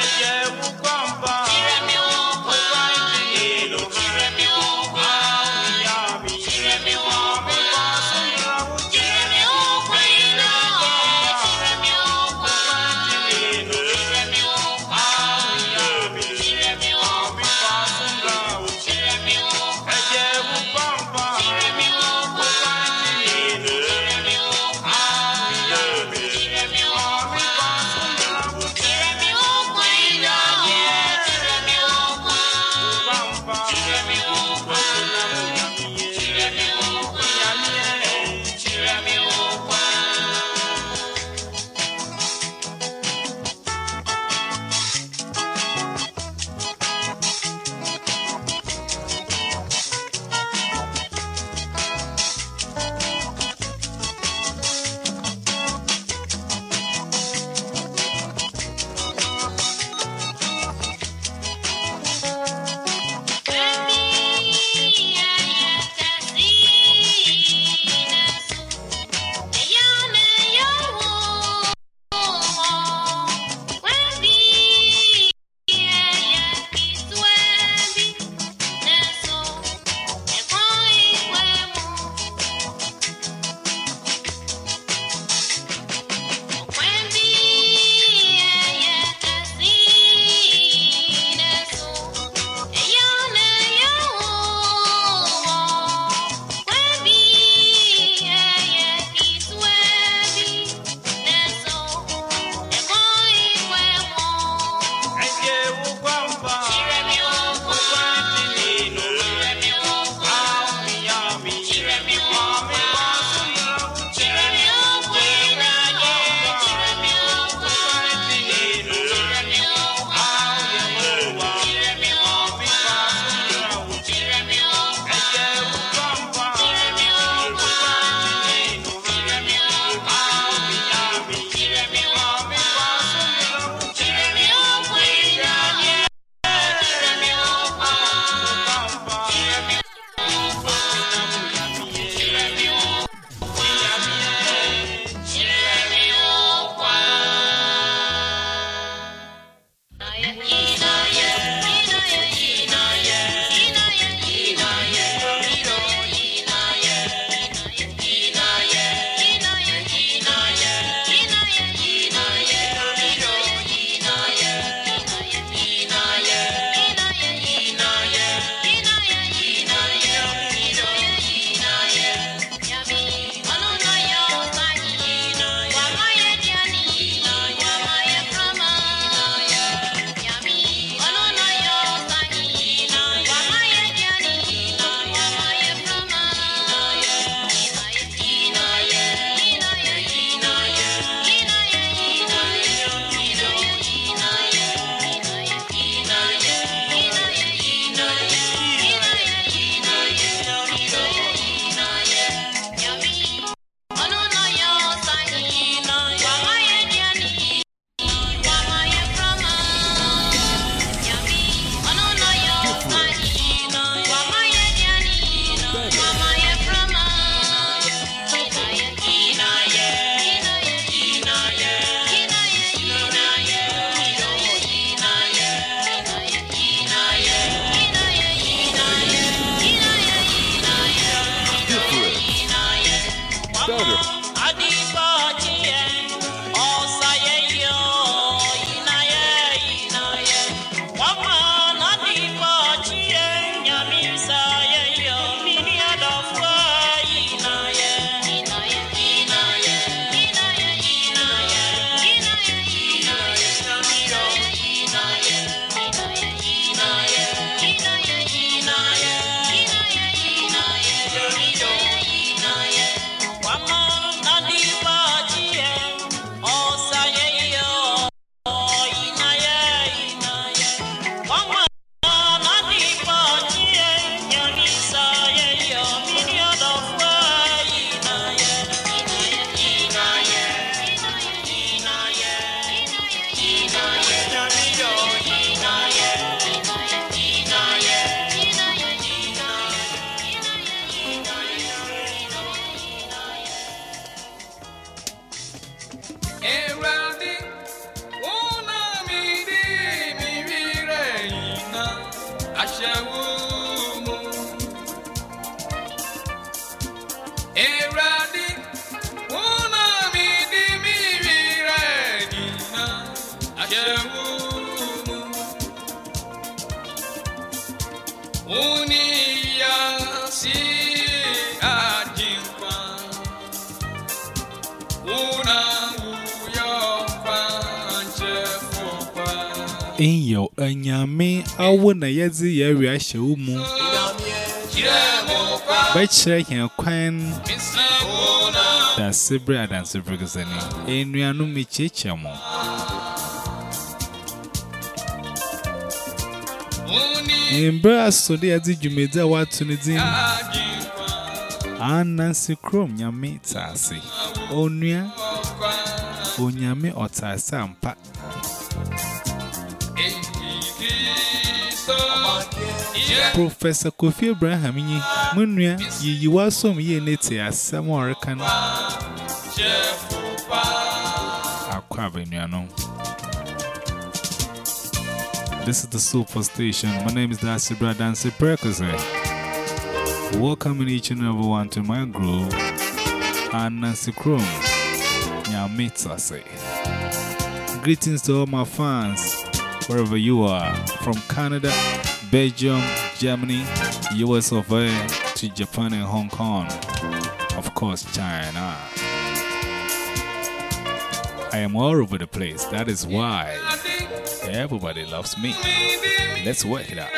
ẹyẹ wò. Enyo your anyame, na won't a yazi yari ashe umu. Bachelor can quen that Sibra and Sibrigazani, in Rianumi Chichamo. Embrace so the Adi you made that what to Nizim. And Nancy Chrome, Yami Tassi, Onya, Onyame or Tassampa. Professor Kofi Abraham yi munua yiyi wasom ye nete asɛm a ɔreka no kyɛfo pa akɔ abenuanom. This is the Super Station. My name is Darcy Bradansi Prekese. Welcoming each and every one to my group, and Nancy Chrome, Nyamitase. Greetings to all my fans, wherever you are, from Canada, Belgium, Germany, US of A, to Japan and Hong Kong, of course, China. I am all over the place. That is why everybody loves me. Let's work it out.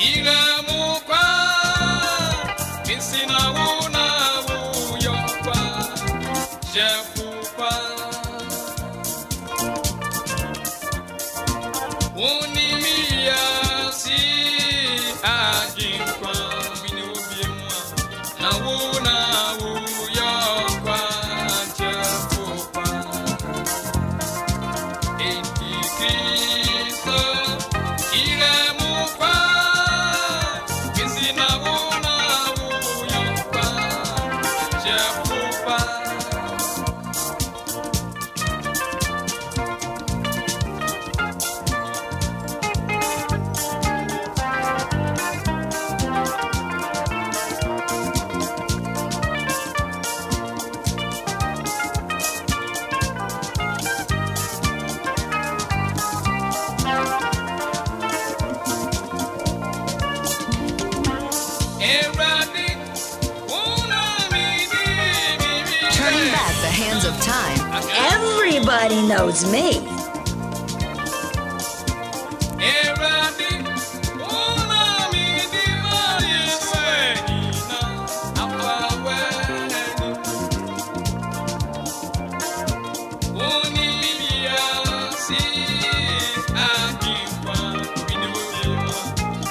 Mu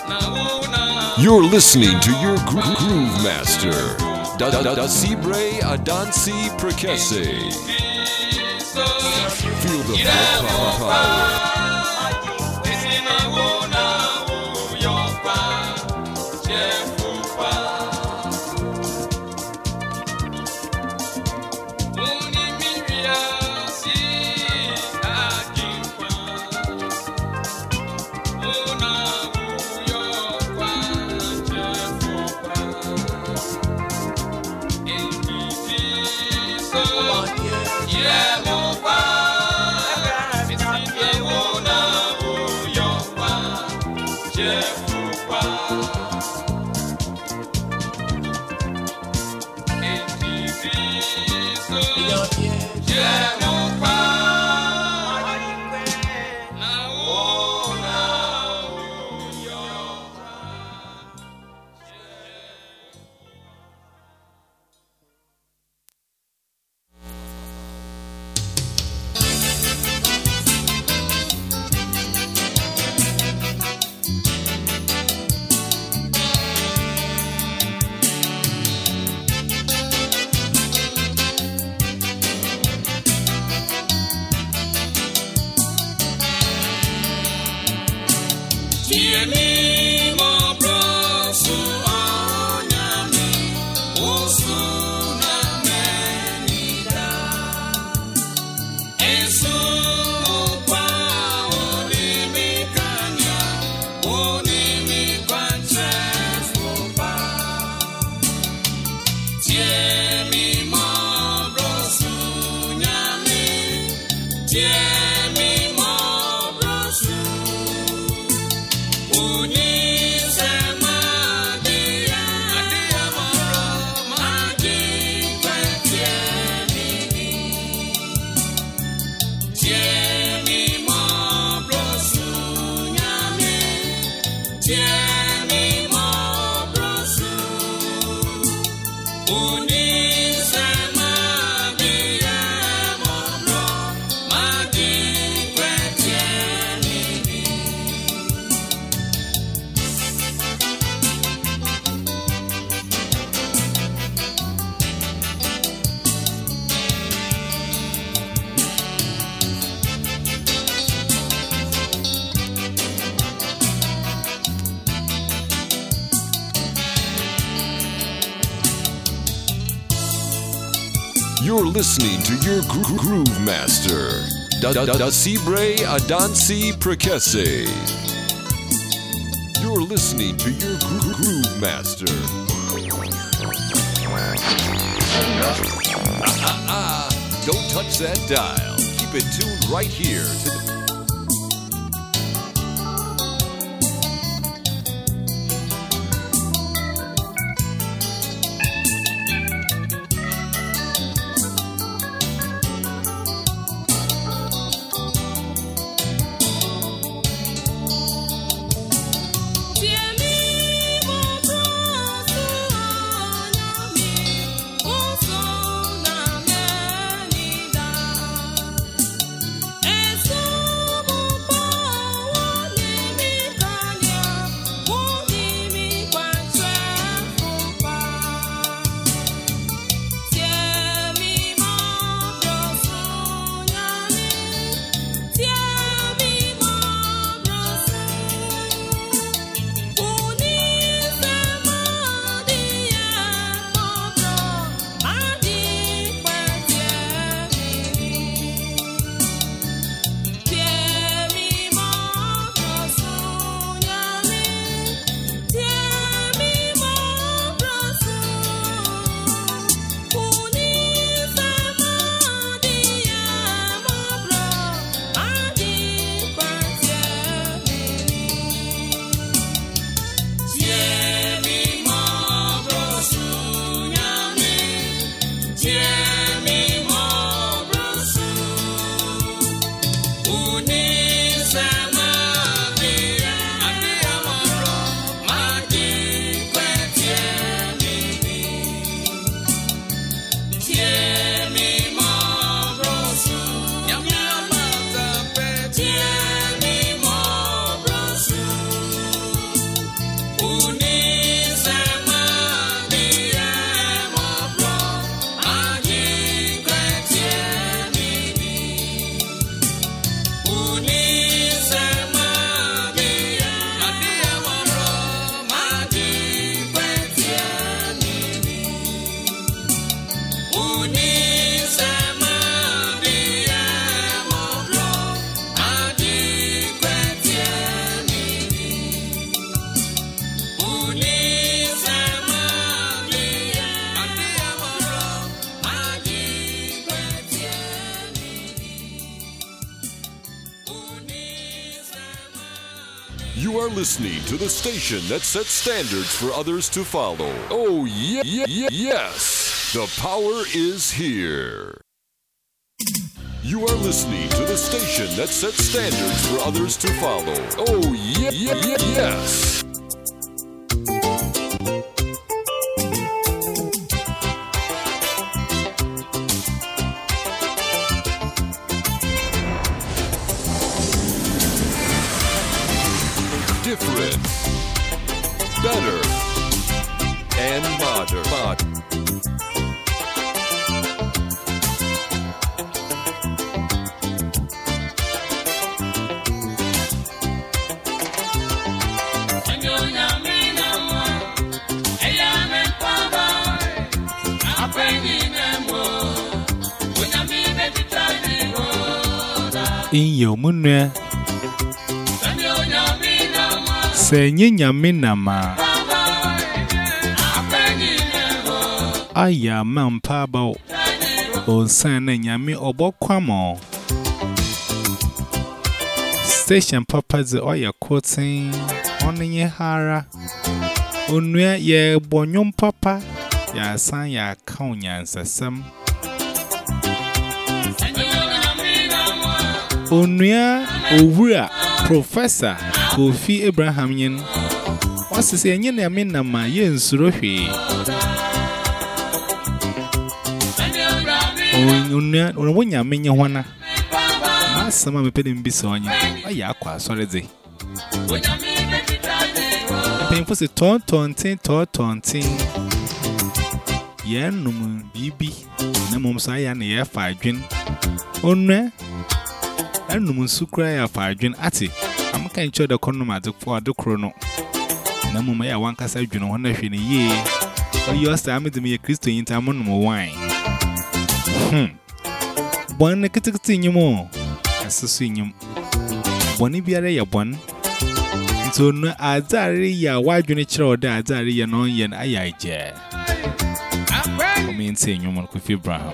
na una You're listening to your gro- groove master, Da Da Da Sibre Adansi Prekese. 그런 데, 이? You're listening to your gro- groove master, Da Da Da Da Sibre Adansi Prekese. You're listening to your gro- groove master. Ah, ah, ah. Don't touch that dial. Keep it tuned right here to the the station that sets standards for others to follow. Oh, yeah, yeah, yes. The power is here. You are listening to the station that sets standards for others to follow. Oh, yeah, yeah, yeah, yes. In your moon. Say, Yamina, Aya, man, pabo. O san and yami obo quamo. Station papa's oya quoting on ye hara. Unwe ye bonyum papa. Ya san ya yansasam. Onua Owura Professor Kofi Abraham yin. Say? Yen ya min na ma yen suro hwe. Onua onwo nya men ye hwana. Asama me pede mbi so onye. Aya akwa asore de. Penfo se ton ton tin ton ton tin. Yen num bibi. Na mom sa ya na ye fa adwen. Onua and no Musukra of Arjun Ati. I'm kind of the connomat for the chrono. No more may I want Casa Juno one of in a year, or your stomach to me a Christian in Tamon wine. Hm. One a critic in you more, as a senior. Bonnie be a one. So, no, I diary ya, why do you nature or that no yan ayaja? I mean, saying you want to feel Abraham.